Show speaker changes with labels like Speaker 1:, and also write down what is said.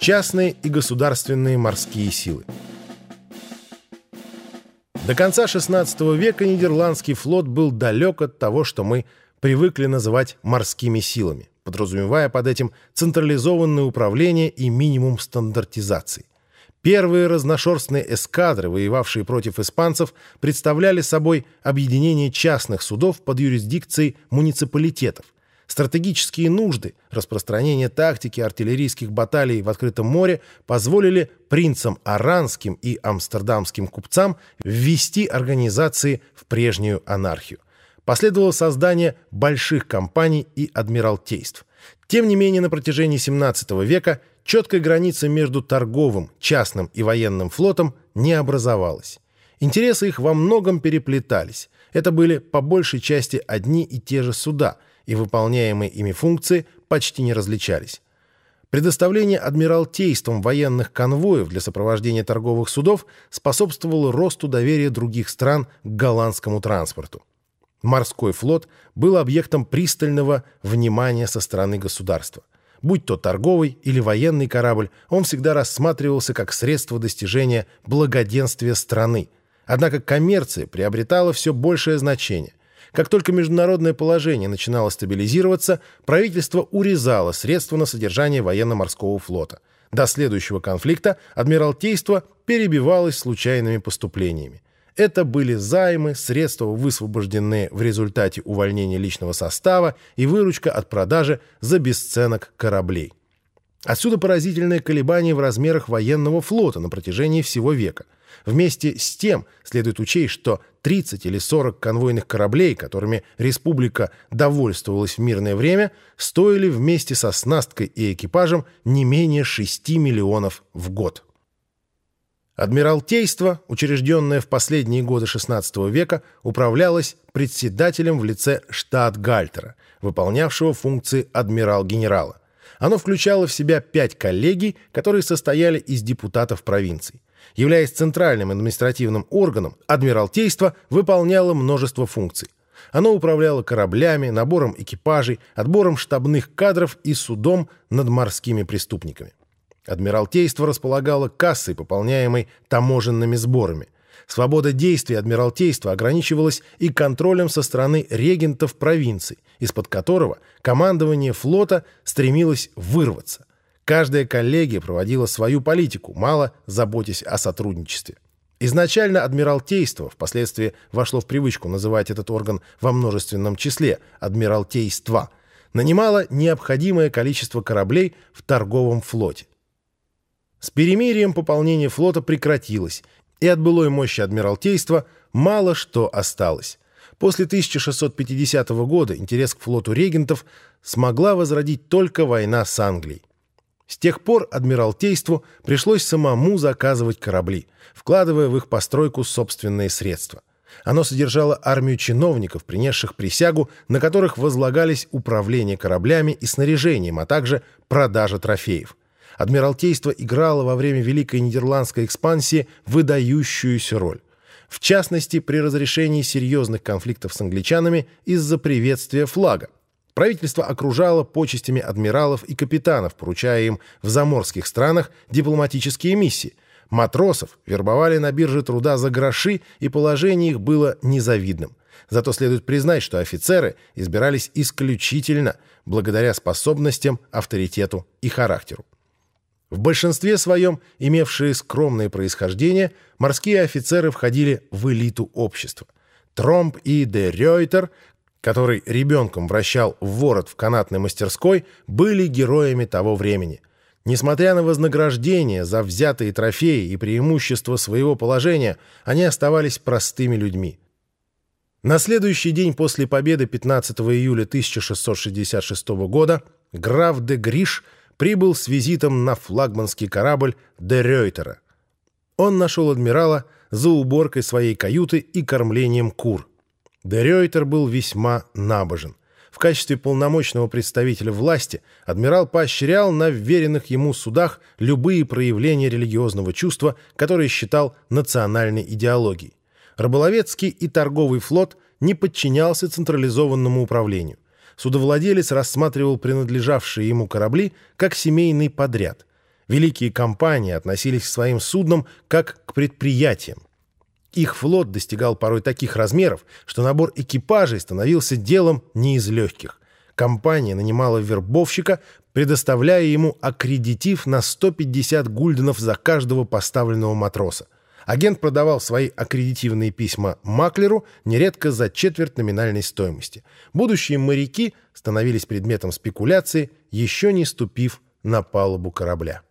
Speaker 1: частные и государственные морские силы. До конца XVI века Нидерландский флот был далек от того, что мы привыкли называть морскими силами, подразумевая под этим централизованное управление и минимум стандартизации. Первые разношерстные эскадры, воевавшие против испанцев, представляли собой объединение частных судов под юрисдикцией муниципалитетов. Стратегические нужды, распространение тактики артиллерийских баталий в открытом море позволили принцам аранским и амстердамским купцам ввести организации в прежнюю анархию. Последовало создание больших компаний и адмиралтейств. Тем не менее, на протяжении XVII века четкой границы между торговым, частным и военным флотом не образовалось. Интересы их во многом переплетались. Это были по большей части одни и те же суда, и выполняемые ими функции почти не различались. Предоставление адмиралтейством военных конвоев для сопровождения торговых судов способствовало росту доверия других стран к голландскому транспорту. Морской флот был объектом пристального внимания со стороны государства. Будь то торговый или военный корабль, он всегда рассматривался как средство достижения благоденствия страны. Однако коммерция приобретала все большее значение. Как только международное положение начинало стабилизироваться, правительство урезало средства на содержание военно-морского флота. До следующего конфликта Адмиралтейство перебивалось случайными поступлениями. Это были займы, средства, высвобожденные в результате увольнения личного состава и выручка от продажи за бесценок кораблей. Отсюда поразительное колебание в размерах военного флота на протяжении всего века. Вместе с тем следует учесть, что 30 или 40 конвойных кораблей, которыми республика довольствовалась в мирное время, стоили вместе со снасткой и экипажем не менее 6 миллионов в год. Адмиралтейство, учрежденное в последние годы XVI века, управлялось председателем в лице штат-гальтера, выполнявшего функции адмирал-генерала. Оно включало в себя пять коллегий, которые состояли из депутатов провинций. Являясь центральным административным органом, Адмиралтейство выполняло множество функций. Оно управляло кораблями, набором экипажей, отбором штабных кадров и судом над морскими преступниками. Адмиралтейство располагало кассой, пополняемой таможенными сборами. Свобода действий Адмиралтейства ограничивалась и контролем со стороны регентов провинций, из-под которого командование флота стремилось вырваться. Каждая коллегия проводила свою политику, мало заботясь о сотрудничестве. Изначально Адмиралтейство, впоследствии вошло в привычку называть этот орган во множественном числе Адмиралтейства, нанимало необходимое количество кораблей в торговом флоте. С перемирием пополнение флота прекратилось, и от былой мощи Адмиралтейства мало что осталось. После 1650 года интерес к флоту регентов смогла возродить только война с Англией. С тех пор Адмиралтейству пришлось самому заказывать корабли, вкладывая в их постройку собственные средства. Оно содержало армию чиновников, принесших присягу, на которых возлагались управление кораблями и снаряжением, а также продажа трофеев. Адмиралтейство играло во время Великой Нидерландской экспансии выдающуюся роль. В частности, при разрешении серьезных конфликтов с англичанами из-за приветствия флага. Правительство окружало почестями адмиралов и капитанов, поручая им в заморских странах дипломатические миссии. Матросов вербовали на бирже труда за гроши, и положение их было незавидным. Зато следует признать, что офицеры избирались исключительно благодаря способностям, авторитету и характеру. В большинстве своем, имевшие скромное происхождение, морские офицеры входили в элиту общества. Тромп и де Рейтер, который ребенком вращал в ворот в канатной мастерской, были героями того времени. Несмотря на вознаграждение за взятые трофеи и преимущество своего положения, они оставались простыми людьми. На следующий день после победы 15 июля 1666 года граф де Гриш – прибыл с визитом на флагманский корабль «Де Рейтера». Он нашел адмирала за уборкой своей каюты и кормлением кур. Де Рейтер был весьма набожен. В качестве полномочного представителя власти адмирал поощрял на вверенных ему судах любые проявления религиозного чувства, которые считал национальной идеологией. Рыболовецкий и торговый флот не подчинялся централизованному управлению судовладелец рассматривал принадлежавшие ему корабли как семейный подряд. Великие компании относились к своим суднам как к предприятиям. Их флот достигал порой таких размеров, что набор экипажей становился делом не из легких. Компания нанимала вербовщика, предоставляя ему аккредитив на 150 гульденов за каждого поставленного матроса. Агент продавал свои аккредитивные письма маклеру нередко за четверть номинальной стоимости. Будущие моряки становились предметом спекуляции, еще не ступив на палубу корабля.